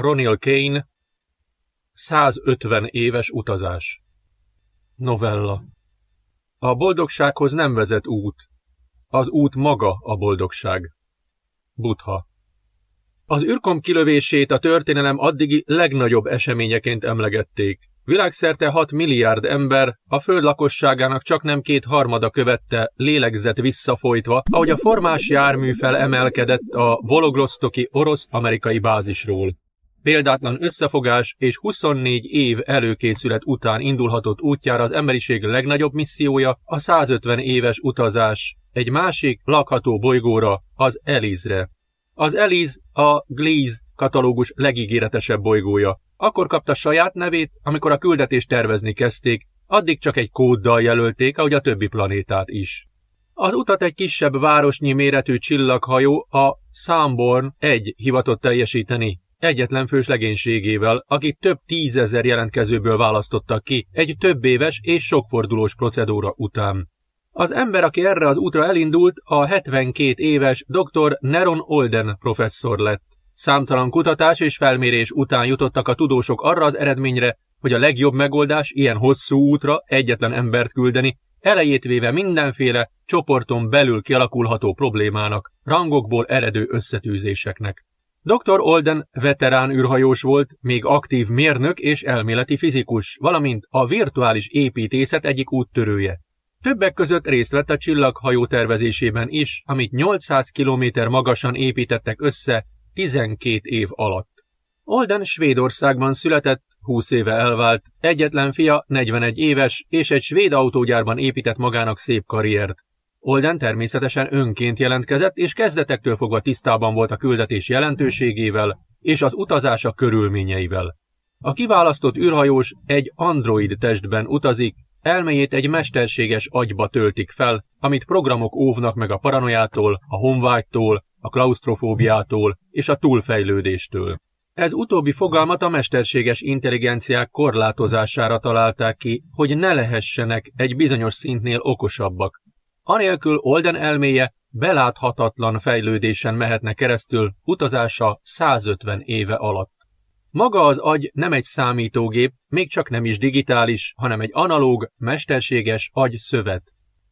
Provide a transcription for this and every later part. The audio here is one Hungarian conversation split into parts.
Ronil Kane 150 éves utazás Novella A boldogsághoz nem vezet út. Az út maga a boldogság. Butha Az űrkom kilövését a történelem addigi legnagyobb eseményeként emlegették. Világszerte 6 milliárd ember, a föld lakosságának csak nem két harmada követte, lélegzett visszafolytva, ahogy a formás jármű felemelkedett a Vologlosztoki orosz-amerikai bázisról. Példátlan összefogás és 24 év előkészület után indulhatott útjára az emberiség legnagyobb missziója, a 150 éves utazás egy másik, lakható bolygóra, az Elizre. Az Eliz a Gliese katalógus legígéretesebb bolygója. Akkor kapta saját nevét, amikor a küldetést tervezni kezdték, addig csak egy kóddal jelölték, ahogy a többi planétát is. Az utat egy kisebb városnyi méretű csillaghajó, a Samborn egy hivatott teljesíteni, egyetlen fős legénységével, akit több tízezer jelentkezőből választottak ki, egy több éves és sokfordulós procedúra után. Az ember, aki erre az útra elindult, a 72 éves dr. Neron Olden professzor lett. Számtalan kutatás és felmérés után jutottak a tudósok arra az eredményre, hogy a legjobb megoldás ilyen hosszú útra egyetlen embert küldeni, elejét véve mindenféle csoporton belül kialakulható problémának, rangokból eredő összetűzéseknek. Dr. Olden veterán űrhajós volt, még aktív mérnök és elméleti fizikus, valamint a virtuális építészet egyik úttörője. Többek között részt vett a csillaghajó tervezésében is, amit 800 km magasan építettek össze 12 év alatt. Olden Svédországban született, 20 éve elvált, egyetlen fia 41 éves, és egy svéd autógyárban épített magának szép karriert. Olden természetesen önként jelentkezett, és kezdetektől fogva tisztában volt a küldetés jelentőségével és az utazása körülményeivel. A kiválasztott űrhajós egy android testben utazik, elméjét egy mesterséges agyba töltik fel, amit programok óvnak meg a paranoiától, a honvágytól, a klaustrofóbiától és a túlfejlődéstől. Ez utóbbi fogalmat a mesterséges intelligenciák korlátozására találták ki, hogy ne lehessenek egy bizonyos szintnél okosabbak, Anélkül Olden elméje beláthatatlan fejlődésen mehetne keresztül utazása 150 éve alatt. Maga az agy nem egy számítógép, még csak nem is digitális, hanem egy analóg, mesterséges agyszövet.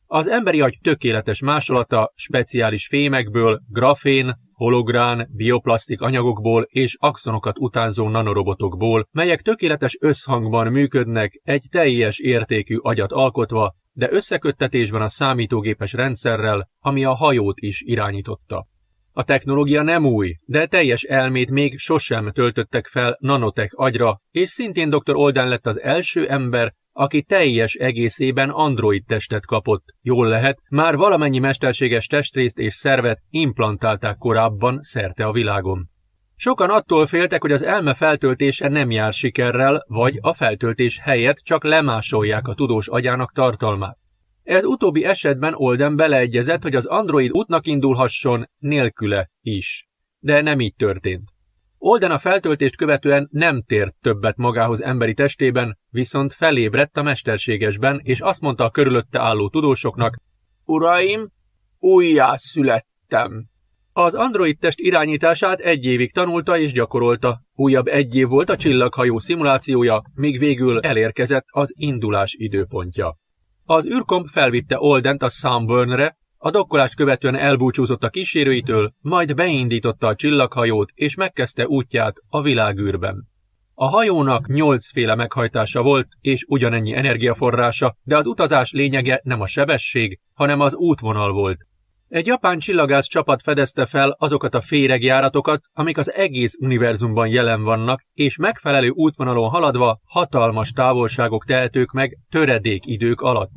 Az emberi agy tökéletes másolata speciális fémekből, grafén, holográn, bioplasztik anyagokból és axonokat utánzó nanorobotokból, melyek tökéletes összhangban működnek egy teljes értékű agyat alkotva, de összeköttetésben a számítógépes rendszerrel, ami a hajót is irányította. A technológia nem új, de teljes elmét még sosem töltöttek fel nanotek agyra, és szintén dr. Olden lett az első ember, aki teljes egészében android testet kapott. Jól lehet, már valamennyi mesterséges testrészt és szervet implantálták korábban szerte a világon. Sokan attól féltek, hogy az elme feltöltése nem jár sikerrel, vagy a feltöltés helyett csak lemásolják a tudós agyának tartalmát. Ez utóbbi esetben Olden beleegyezett, hogy az Android útnak indulhasson nélküle is. De nem így történt. Olden a feltöltést követően nem tért többet magához emberi testében, viszont felébredt a mesterségesben, és azt mondta a körülötte álló tudósoknak, Uraim, újjá születtem. Az android test irányítását egy évig tanulta és gyakorolta. Újabb egy év volt a csillaghajó szimulációja, míg végül elérkezett az indulás időpontja. Az űrkomp felvitte Oldent a Sunburnre, a dokkolást követően elbúcsúzott a kísérőitől, majd beindította a csillaghajót és megkezdte útját a világűrben. A hajónak nyolcféle meghajtása volt és ugyanennyi energiaforrása, de az utazás lényege nem a sebesség, hanem az útvonal volt. Egy japán csillagász csapat fedezte fel azokat a féregjáratokat, amik az egész univerzumban jelen vannak, és megfelelő útvonalon haladva hatalmas távolságok tehetők meg töredék idők alatt.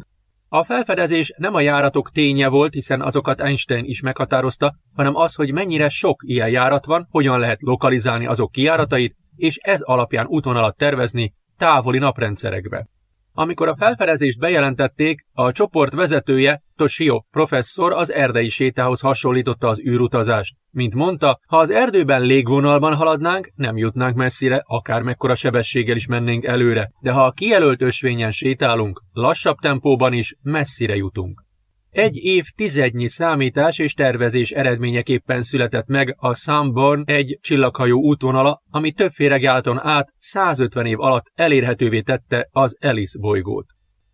A felfedezés nem a járatok ténye volt, hiszen azokat Einstein is meghatározta, hanem az, hogy mennyire sok ilyen járat van, hogyan lehet lokalizálni azok kijáratait, és ez alapján útvonalat tervezni távoli naprendszerekbe. Amikor a felfedezést bejelentették, a csoport vezetője, Toshio professzor az erdei sétához hasonlította az űrutazást. Mint mondta, ha az erdőben légvonalban haladnánk, nem jutnánk messzire, akár mekkora sebességgel is mennénk előre, de ha a kijelölt ösvényen sétálunk, lassabb tempóban is messzire jutunk. Egy év tizednyi számítás és tervezés eredményeképpen született meg a Sunborn egy csillaghajó útvonala, ami több féregjáraton át 150 év alatt elérhetővé tette az Alice bolygót.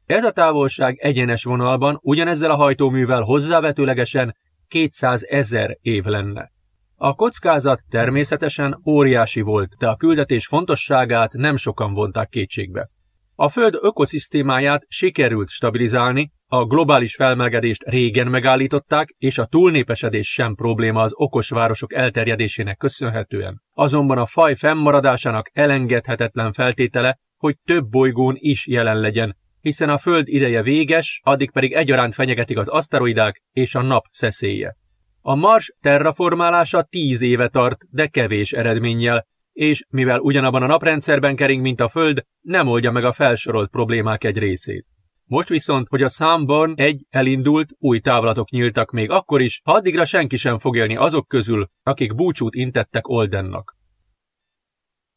Ez a távolság egyenes vonalban ugyanezzel a hajtóművel hozzávetőlegesen 200 ezer év lenne. A kockázat természetesen óriási volt, de a küldetés fontosságát nem sokan vonták kétségbe. A Föld ökoszisztémáját sikerült stabilizálni, a globális felmelegedést régen megállították, és a túlnépesedés sem probléma az okos városok elterjedésének köszönhetően. Azonban a faj fennmaradásának elengedhetetlen feltétele, hogy több bolygón is jelen legyen, hiszen a Föld ideje véges, addig pedig egyaránt fenyegetik az aszteroidák és a nap szeszélye. A Mars terraformálása tíz éve tart, de kevés eredménnyel, és mivel ugyanabban a naprendszerben kering, mint a Föld, nem oldja meg a felsorolt problémák egy részét. Most viszont, hogy a számban egy elindult, új távlatok nyíltak még akkor is, ha addigra senki sem fog élni azok közül, akik búcsút intettek Oldennak.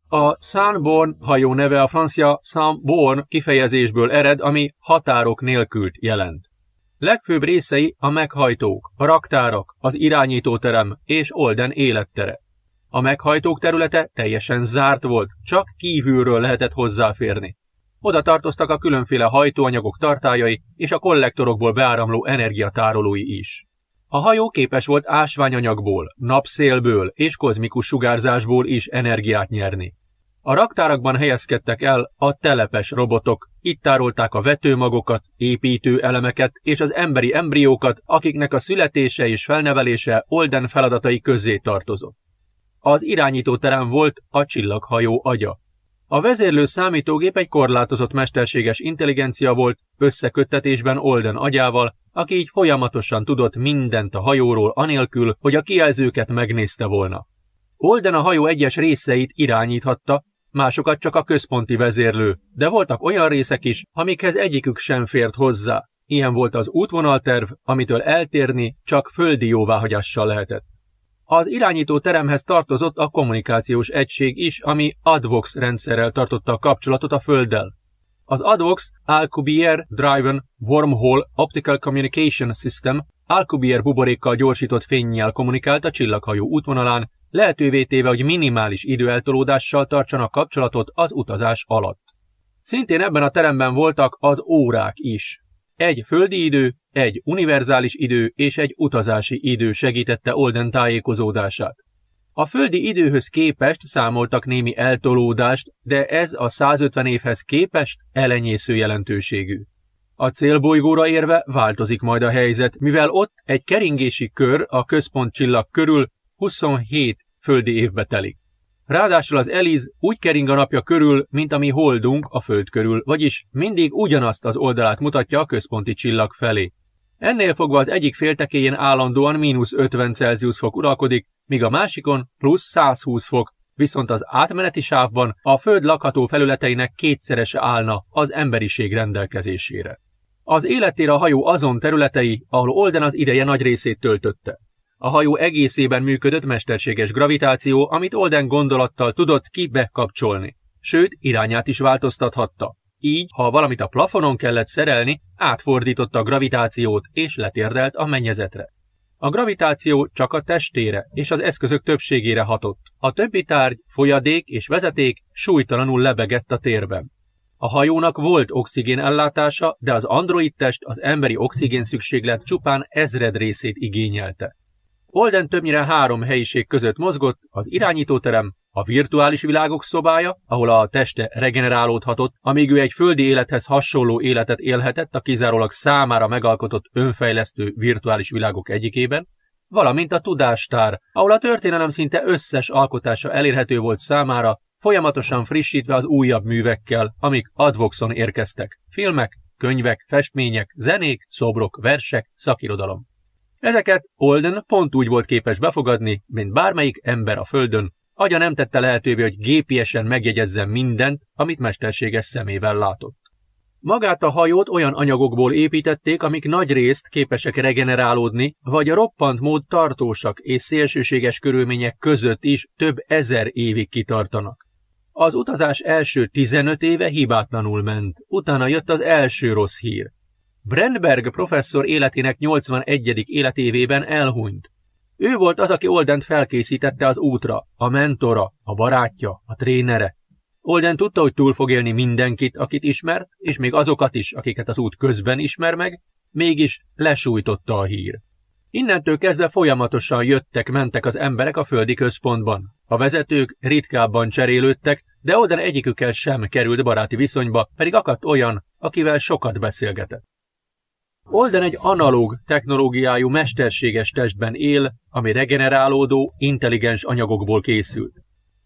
A Sanborn hajó neve a francia Sanborn kifejezésből ered, ami határok nélkült jelent. Legfőbb részei a meghajtók, a raktárak, az irányítóterem és Olden élettere. A meghajtók területe teljesen zárt volt, csak kívülről lehetett hozzáférni. Oda tartoztak a különféle hajtóanyagok tartályai és a kollektorokból beáramló energiatárolói is. A hajó képes volt ásványanyagból, napszélből és kozmikus sugárzásból is energiát nyerni. A raktárakban helyezkedtek el a telepes robotok, itt tárolták a vetőmagokat, építő elemeket és az emberi embriókat, akiknek a születése és felnevelése Olden feladatai közé tartozott. Az irányítóterem volt a csillaghajó agya. A vezérlő számítógép egy korlátozott mesterséges intelligencia volt, összeköttetésben Olden agyával, aki így folyamatosan tudott mindent a hajóról anélkül, hogy a kijelzőket megnézte volna. Olden a hajó egyes részeit irányíthatta, másokat csak a központi vezérlő, de voltak olyan részek is, amikhez egyikük sem fért hozzá. Ilyen volt az útvonalterv, amitől eltérni csak földi jóváhagyással lehetett. Az irányító teremhez tartozott a kommunikációs egység is, ami ADVOX rendszerrel tartotta a kapcsolatot a Földdel. Az ADVOX Alcubierre Driven Wormhole Optical Communication System Alcubierre buborékkal gyorsított fényjel kommunikált a csillaghajó útvonalán, lehetővé téve, hogy minimális időeltolódással tartsanak kapcsolatot az utazás alatt. Szintén ebben a teremben voltak az órák is. Egy földi idő, egy univerzális idő és egy utazási idő segítette Olden tájékozódását. A földi időhöz képest számoltak némi eltolódást, de ez a 150 évhez képest elenyésző jelentőségű. A célbolygóra érve változik majd a helyzet, mivel ott egy keringési kör a központcsillag körül 27 földi évbe telik. Ráadásul az Eliz úgy kering a napja körül, mint ami holdunk a Föld körül, vagyis mindig ugyanazt az oldalát mutatja a központi csillag felé. Ennél fogva az egyik féltekéjén állandóan mínusz 50 Celsius fok uralkodik, míg a másikon plusz 120 fok, viszont az átmeneti sávban a Föld lakható felületeinek kétszerese állna az emberiség rendelkezésére. Az életére a hajó azon területei, ahol Olden az ideje nagy részét töltötte. A hajó egészében működött mesterséges gravitáció, amit Olden gondolattal tudott ki bekapcsolni. Sőt, irányát is változtathatta. Így, ha valamit a plafonon kellett szerelni, átfordította a gravitációt és letérdelt a mennyezetre. A gravitáció csak a testére és az eszközök többségére hatott. A többi tárgy, folyadék és vezeték súlytalanul lebegett a térben. A hajónak volt oxigén ellátása, de az android test az emberi oxigén szükséglet csupán ezred részét igényelte. Olden többnyire három helyiség között mozgott, az irányítóterem, a virtuális világok szobája, ahol a teste regenerálódhatott, amíg ő egy földi élethez hasonló életet élhetett a kizárólag számára megalkotott önfejlesztő virtuális világok egyikében, valamint a tudástár, ahol a történelem szinte összes alkotása elérhető volt számára, folyamatosan frissítve az újabb művekkel, amik Advoxon érkeztek. Filmek, könyvek, festmények, zenék, szobrok, versek, szakirodalom. Ezeket Olden pont úgy volt képes befogadni, mint bármelyik ember a földön, agya nem tette lehetővé, hogy gépiesen megjegyezzen mindent, amit mesterséges szemével látott. Magát a hajót olyan anyagokból építették, amik nagy részt képesek regenerálódni, vagy a roppant mód tartósak és szélsőséges körülmények között is több ezer évig kitartanak. Az utazás első 15 éve hibátlanul ment, utána jött az első rossz hír. Brandberg professzor életének 81. életévében elhunyt. Ő volt az, aki Oldent felkészítette az útra, a mentora, a barátja, a trénere. Olden tudta, hogy túl fog élni mindenkit, akit ismert, és még azokat is, akiket az út közben ismer meg, mégis lesújtotta a hír. Innentől kezdve folyamatosan jöttek-mentek az emberek a földi központban. A vezetők ritkábban cserélődtek, de Olden egyikükkel sem került baráti viszonyba, pedig akadt olyan, akivel sokat beszélgetett. Olden egy analóg technológiájú mesterséges testben él, ami regenerálódó, intelligens anyagokból készült.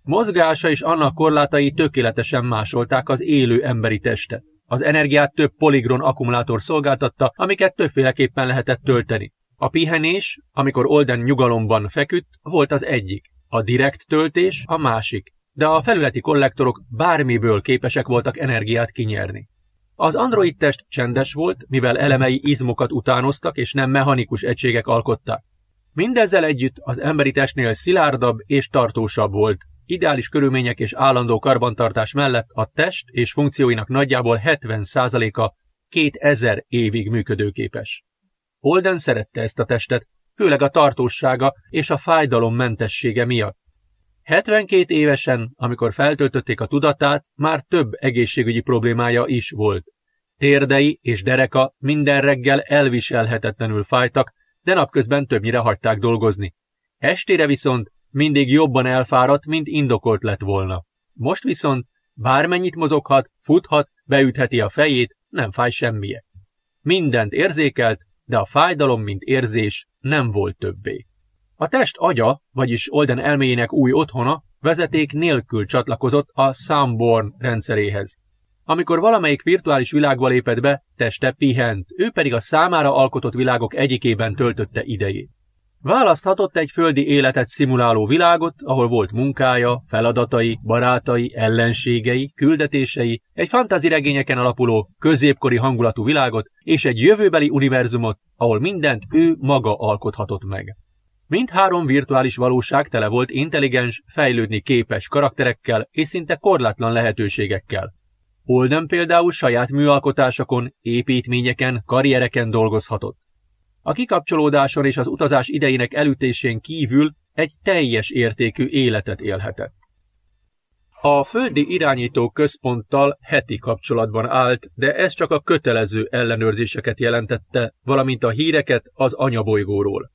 Mozgása és annak korlátai tökéletesen másolták az élő emberi testet. Az energiát több poligron akkumulátor szolgáltatta, amiket többféleképpen lehetett tölteni. A pihenés, amikor Olden nyugalomban feküdt, volt az egyik, a direkt töltés a másik, de a felületi kollektorok bármiből képesek voltak energiát kinyerni. Az android test csendes volt, mivel elemei izmokat utánoztak és nem mechanikus egységek alkották. Mindezzel együtt az emberi testnél szilárdabb és tartósabb volt. Ideális körülmények és állandó karbantartás mellett a test és funkcióinak nagyjából 70%-a 2000 évig működőképes. Holden szerette ezt a testet, főleg a tartósága és a fájdalommentessége miatt. 72 évesen, amikor feltöltötték a tudatát, már több egészségügyi problémája is volt. Térdei és dereka minden reggel elviselhetetlenül fájtak, de napközben többnyire hagyták dolgozni. Estére viszont mindig jobban elfáradt, mint indokolt lett volna. Most viszont bármennyit mozoghat, futhat, beütheti a fejét, nem fáj semmije. Mindent érzékelt, de a fájdalom, mint érzés nem volt többé. A test agya, vagyis Olden elméjének új otthona, vezeték nélkül csatlakozott a Samborn rendszeréhez. Amikor valamelyik virtuális világba lépett be, teste pihent, ő pedig a számára alkotott világok egyikében töltötte idejét. Választhatott egy földi életet szimuláló világot, ahol volt munkája, feladatai, barátai, ellenségei, küldetései, egy fantáziregényeken alapuló, középkori hangulatú világot és egy jövőbeli univerzumot, ahol mindent ő maga alkothatott meg. Mindhárom virtuális valóság tele volt intelligens, fejlődni képes karakterekkel és szinte korlátlan lehetőségekkel. Holden például saját műalkotásokon, építményeken, karriereken dolgozhatott. A kikapcsolódáson és az utazás idejének elütésén kívül egy teljes értékű életet élhetett. A földi irányító központtal heti kapcsolatban állt, de ez csak a kötelező ellenőrzéseket jelentette, valamint a híreket az anyabolygóról.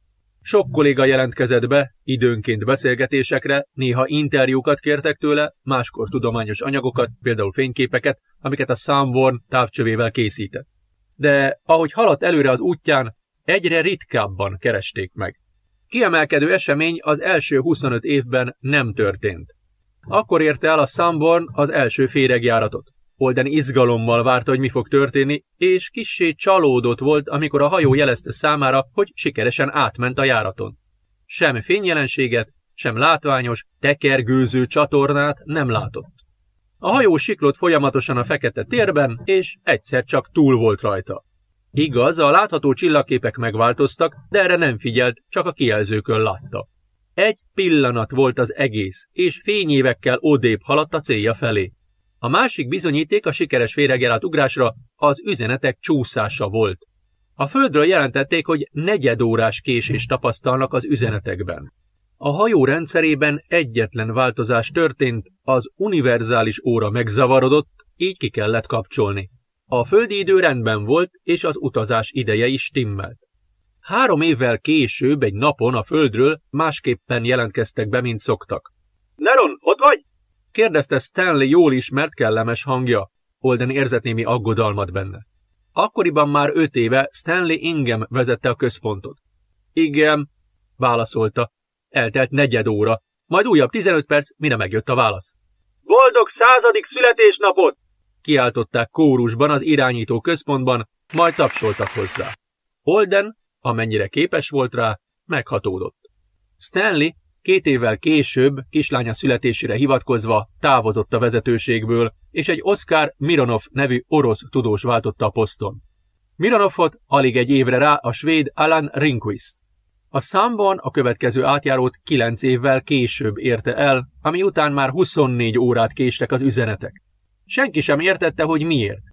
Sok kolléga jelentkezett be, időnként beszélgetésekre, néha interjúkat kértek tőle, máskor tudományos anyagokat, például fényképeket, amiket a Samborn távcsövével készített. De ahogy haladt előre az útján, egyre ritkábban keresték meg. Kiemelkedő esemény az első 25 évben nem történt. Akkor érte el a Samborn az első féregjáratot. Holden izgalommal várta, hogy mi fog történni, és kissé csalódott volt, amikor a hajó jelezte számára, hogy sikeresen átment a járaton. Sem fényjelenséget, sem látványos, tekergőző csatornát nem látott. A hajó siklott folyamatosan a fekete térben, és egyszer csak túl volt rajta. Igaz, a látható csillagképek megváltoztak, de erre nem figyelt, csak a kijelzőkön látta. Egy pillanat volt az egész, és fényévekkel odébb haladt a célja felé. A másik bizonyíték a sikeres féregjelát ugrásra az üzenetek csúszása volt. A földről jelentették, hogy negyedórás késés tapasztalnak az üzenetekben. A hajó rendszerében egyetlen változás történt, az univerzális óra megzavarodott, így ki kellett kapcsolni. A földi idő rendben volt, és az utazás ideje is stimmelt. Három évvel később egy napon a földről másképpen jelentkeztek be, mint szoktak. Neron, ott vagy? Kérdezte Stanley jól ismert kellemes hangja. Holden érzett némi aggodalmat benne. Akkoriban már öt éve Stanley Ingham vezette a központot. Igen, válaszolta. Eltelt negyed óra, majd újabb 15 perc, mire megjött a válasz. Boldog századik születésnapot! Kiáltották kórusban az irányító központban, majd tapsoltak hozzá. Holden, amennyire képes volt rá, meghatódott. Stanley Két évvel később, kislánya születésére hivatkozva távozott a vezetőségből, és egy Oscar Mironov nevű orosz tudós váltotta a poszton. Mironovot alig egy évre rá a svéd Alan Rinquist. A számban a következő átjárót kilenc évvel később érte el, ami után már 24 órát késtek az üzenetek. Senki sem értette, hogy miért.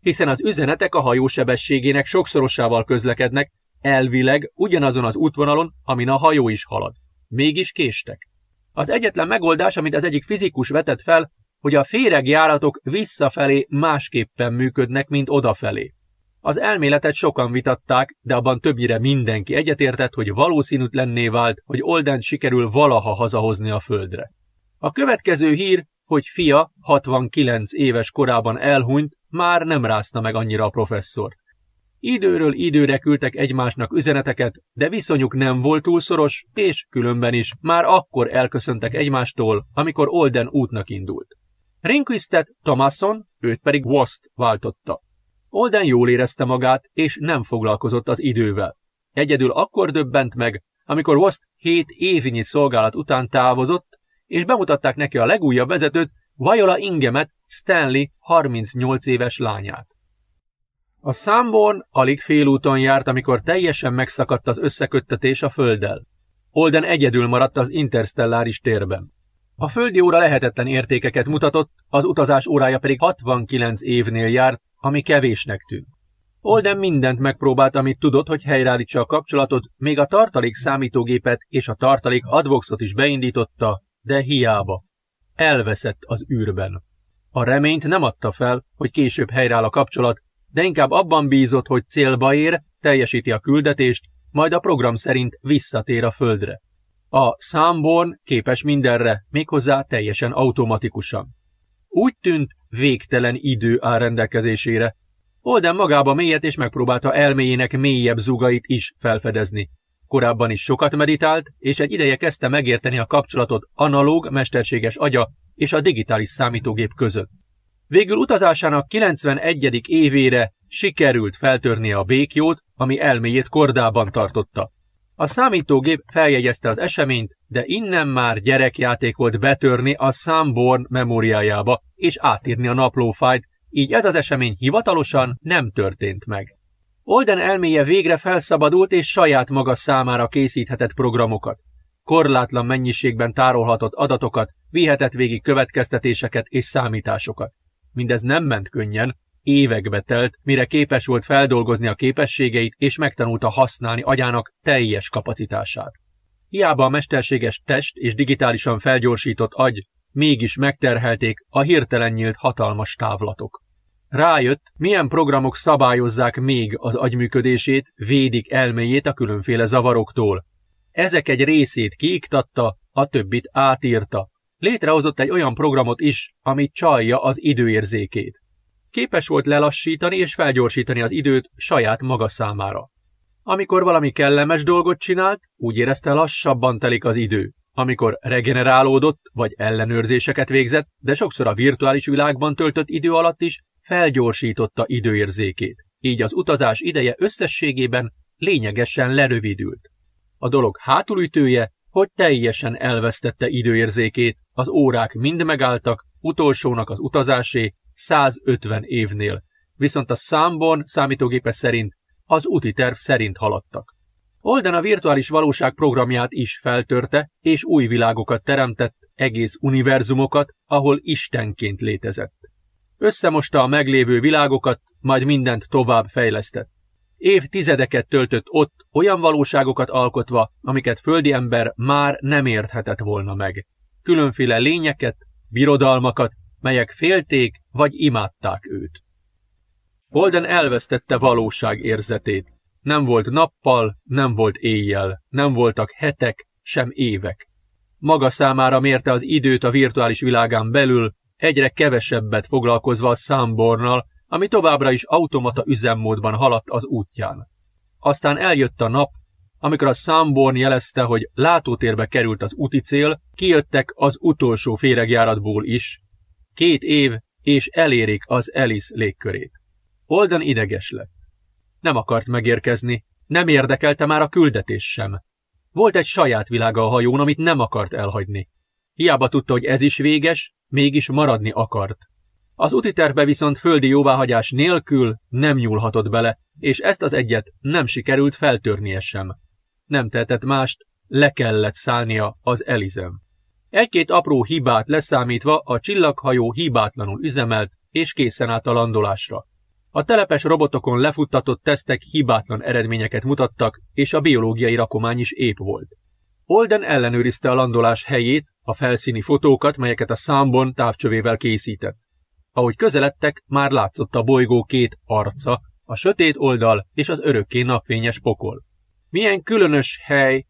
hiszen az üzenetek a hajó sebességének sokszorosával közlekednek, elvileg ugyanazon az útvonalon, amin a hajó is halad. Mégis késtek. Az egyetlen megoldás, amit az egyik fizikus vetett fel, hogy a féregjáratok visszafelé másképpen működnek, mint odafelé. Az elméletet sokan vitatták, de abban többnyire mindenki egyetértett, hogy valószínűtlenné vált, hogy Olden sikerül valaha hazahozni a földre. A következő hír, hogy fia 69 éves korában elhunyt, már nem rázta meg annyira a professzort. Időről időre küldtek egymásnak üzeneteket, de viszonyuk nem volt túl szoros, és különben is már akkor elköszöntek egymástól, amikor Olden útnak indult. Rinquistet Thomason, őt pedig Wast váltotta. Olden jól érezte magát, és nem foglalkozott az idővel. Egyedül akkor döbbent meg, amikor Wast hét évnyi szolgálat után távozott, és bemutatták neki a legújabb vezetőt, Viola Ingemet, Stanley 38 éves lányát. A számborn alig félúton járt, amikor teljesen megszakadt az összeköttetés a földdel. Olden egyedül maradt az interstelláris térben. A földi óra lehetetlen értékeket mutatott, az utazás órája pedig 69 évnél járt, ami kevésnek tűnt. Olden mindent megpróbált, amit tudott, hogy helyreállítsa a kapcsolatot, még a tartalék számítógépet és a tartalék advoxot is beindította, de hiába. Elveszett az űrben. A reményt nem adta fel, hogy később helyreáll a kapcsolat, de inkább abban bízott, hogy célba ér, teljesíti a küldetést, majd a program szerint visszatér a földre. A számborn képes mindenre, méghozzá teljesen automatikusan. Úgy tűnt, végtelen idő áll rendelkezésére. Olden magába mélyet és megpróbálta elméjének mélyebb zugait is felfedezni. Korábban is sokat meditált, és egy ideje kezdte megérteni a kapcsolatot analóg, mesterséges agya és a digitális számítógép között. Végül utazásának 91. évére sikerült feltörnie a békjót, ami elméjét kordában tartotta. A számítógép feljegyezte az eseményt, de innen már gyerekjáték volt betörni a Samborn memóriájába és átírni a naplófájt, így ez az esemény hivatalosan nem történt meg. Olden elméje végre felszabadult és saját maga számára készíthetett programokat. Korlátlan mennyiségben tárolhatott adatokat, vihetett végig következtetéseket és számításokat. Mindez nem ment könnyen, évekbe telt, mire képes volt feldolgozni a képességeit és megtanulta használni agyának teljes kapacitását. Hiába a mesterséges test és digitálisan felgyorsított agy mégis megterhelték a hirtelen nyílt hatalmas távlatok. Rájött, milyen programok szabályozzák még az agyműködését, védik elméjét a különféle zavaroktól. Ezek egy részét kiiktatta, a többit átírta. Létrehozott egy olyan programot is, ami csalja az időérzékét. Képes volt lelassítani és felgyorsítani az időt saját maga számára. Amikor valami kellemes dolgot csinált, úgy érezte lassabban telik az idő. Amikor regenerálódott, vagy ellenőrzéseket végzett, de sokszor a virtuális világban töltött idő alatt is felgyorsította időérzékét. Így az utazás ideje összességében lényegesen lerövidült. A dolog hátulütője, hogy teljesen elvesztette időérzékét, az órák mind megálltak, utolsónak az utazásé 150 évnél, viszont a számban számítógépe szerint az úti terv szerint haladtak. Olden a virtuális valóság programját is feltörte, és új világokat teremtett, egész univerzumokat, ahol Istenként létezett. Összemosta a meglévő világokat, majd mindent tovább fejlesztett. Évtizedeket töltött ott, olyan valóságokat alkotva, amiket földi ember már nem érthetett volna meg. Különféle lényeket, birodalmakat, melyek félték vagy imádták őt. Holden elvesztette valóság érzetét. Nem volt nappal, nem volt éjjel, nem voltak hetek, sem évek. Maga számára mérte az időt a virtuális világán belül, egyre kevesebbet foglalkozva a számbornal, ami továbbra is automata üzemmódban haladt az útján. Aztán eljött a nap, amikor a számborn jelezte, hogy látótérbe került az úti cél, kijöttek az utolsó féregjáratból is, Két év, és elérik az Alice légkörét. Holden ideges lett. Nem akart megérkezni, nem érdekelte már a küldetés sem. Volt egy saját világa a hajón, amit nem akart elhagyni. Hiába tudta, hogy ez is véges, mégis maradni akart. Az úti viszont földi jóváhagyás nélkül nem nyúlhatott bele, és ezt az egyet nem sikerült feltörnie sem. Nem tehetett mást, le kellett szállnia az Elizem. Egy-két apró hibát leszámítva a csillaghajó hibátlanul üzemelt, és készen állt a landolásra. A telepes robotokon lefuttatott tesztek hibátlan eredményeket mutattak, és a biológiai rakomány is épp volt. Holden ellenőrizte a landolás helyét, a felszíni fotókat, melyeket a számbon távcsövével készített. Ahogy közeledtek, már látszott a bolygó két arca, a sötét oldal és az örökké napfényes pokol. Milyen különös hely,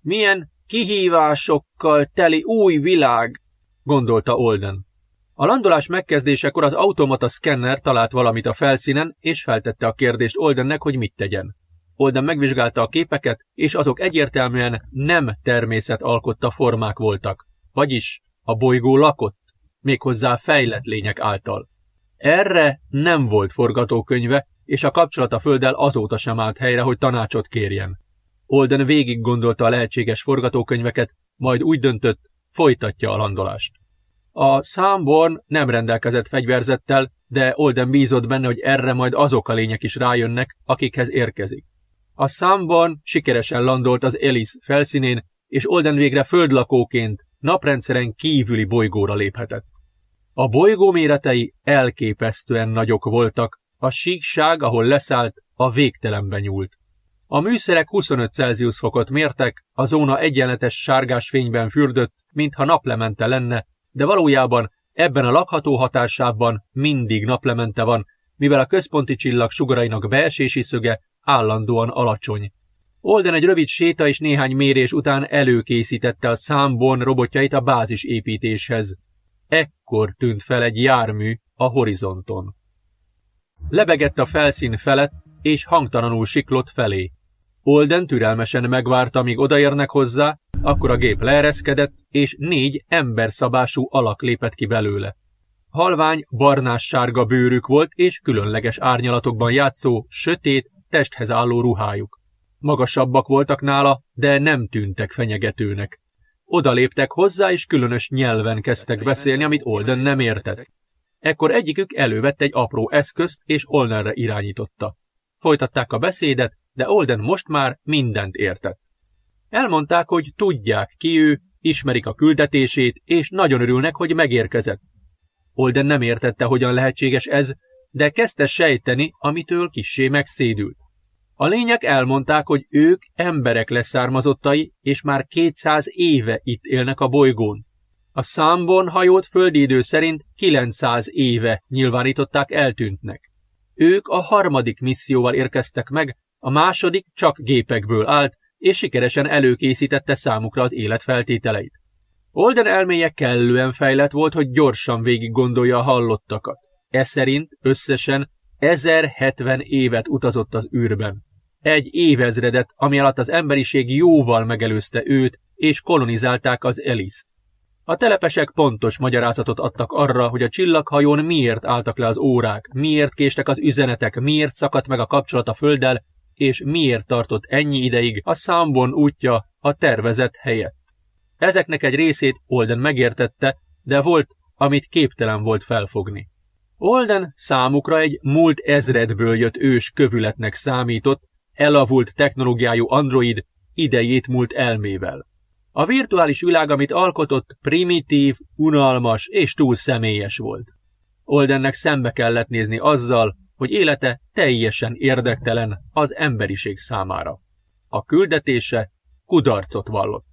milyen kihívásokkal teli új világ, gondolta Olden. A landolás megkezdésekor az automata szkenner talált valamit a felszínen, és feltette a kérdést Oldennek, hogy mit tegyen. Olden megvizsgálta a képeket, és azok egyértelműen nem természet alkotta formák voltak. Vagyis a bolygó lakott, méghozzá fejlett lények által. Erre nem volt forgatókönyve, és a kapcsolat a földdel azóta sem állt helyre, hogy tanácsot kérjen. Olden végig gondolta a lehetséges forgatókönyveket, majd úgy döntött, folytatja a landolást. A Számborn nem rendelkezett fegyverzettel, de Olden bízott benne, hogy erre majd azok a lények is rájönnek, akikhez érkezik. A Számborn sikeresen landolt az Elis felszínén, és Olden végre földlakóként naprendszeren kívüli bolygóra léphetett. A bolygó méretei elképesztően nagyok voltak, a síkság, ahol leszállt, a végtelenbe nyúlt. A műszerek 25 Celsius fokot mértek, a zóna egyenletes sárgás fényben fürdött, mintha naplemente lenne, de valójában ebben a lakható hatásában mindig naplemente van, mivel a központi csillag sugarainak beesési szöge állandóan alacsony. Olden egy rövid séta és néhány mérés után előkészítette a számbon robotjait a bázis építéshez. Ekkor tűnt fel egy jármű a horizonton. Lebegett a felszín felett, és hangtalanul siklott felé. Olden türelmesen megvárta, míg odaérnek hozzá, akkor a gép leereszkedett, és négy emberszabású alak lépett ki belőle. Halvány, barnás-sárga bőrük volt, és különleges árnyalatokban játszó, sötét, testhez álló ruhájuk. Magasabbak voltak nála, de nem tűntek fenyegetőnek. Oda léptek hozzá, és különös nyelven kezdtek beszélni, amit Olden nem értett. Ekkor egyikük elővette egy apró eszközt, és Olnerre irányította. Folytatták a beszédet, de Olden most már mindent értett. Elmondták, hogy tudják ki ő, ismerik a küldetését, és nagyon örülnek, hogy megérkezett. Olden nem értette, hogyan lehetséges ez, de kezdte sejteni, amitől kissé megszédült. A lények elmondták, hogy ők emberek leszármazottai, és már 200 éve itt élnek a bolygón. A számban hajót földi idő szerint 900 éve nyilvánították eltűntnek. Ők a harmadik misszióval érkeztek meg, a második csak gépekből állt, és sikeresen előkészítette számukra az élet feltételeit. Olden elméje kellően fejlett volt, hogy gyorsan végig gondolja a hallottakat. Ez szerint összesen 1070 évet utazott az űrben. Egy évezredet, ami alatt az emberiség jóval megelőzte őt, és kolonizálták az Eliszt. A telepesek pontos magyarázatot adtak arra, hogy a csillaghajón miért álltak le az órák, miért késtek az üzenetek, miért szakadt meg a kapcsolat a Földdel, és miért tartott ennyi ideig a számban útja a tervezett helyett. Ezeknek egy részét Olden megértette, de volt, amit képtelen volt felfogni. Olden számukra egy múlt ezredből jött ős kövületnek számított, elavult technológiájú android idejét múlt elmével. A virtuális világ, amit alkotott, primitív, unalmas és túl személyes volt. Oldennek szembe kellett nézni azzal, hogy élete teljesen érdektelen az emberiség számára. A küldetése kudarcot vallott.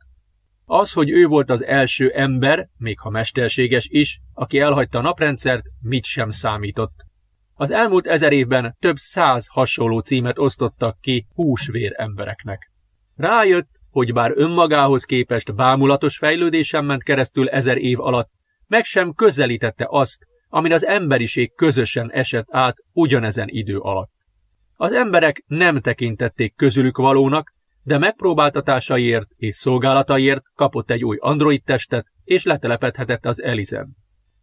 Az, hogy ő volt az első ember, még ha mesterséges is, aki elhagyta a naprendszert, mit sem számított. Az elmúlt ezer évben több száz hasonló címet osztottak ki húsvér embereknek. Rájött, hogy bár önmagához képest bámulatos fejlődésen ment keresztül ezer év alatt, meg sem közelítette azt, amin az emberiség közösen esett át ugyanezen idő alatt. Az emberek nem tekintették közülük valónak, de megpróbáltatásaiért és szolgálataiért kapott egy új android testet, és letelepedhetett az Elizen.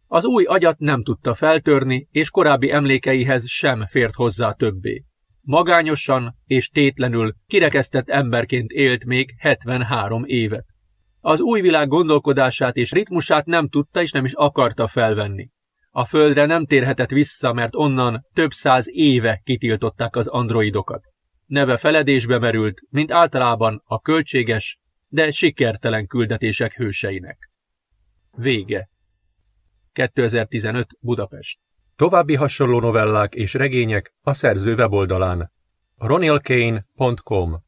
Az új agyat nem tudta feltörni, és korábbi emlékeihez sem fért hozzá többé. Magányosan és tétlenül kirekesztett emberként élt még 73 évet. Az új világ gondolkodását és ritmusát nem tudta és nem is akarta felvenni. A földre nem térhetett vissza, mert onnan több száz éve kitiltották az androidokat. Neve feledésbe merült, mint általában a költséges, de sikertelen küldetések hőseinek. Vége. 2015 Budapest További hasonló novellák és regények a szerző weboldalán. Ronilkane.com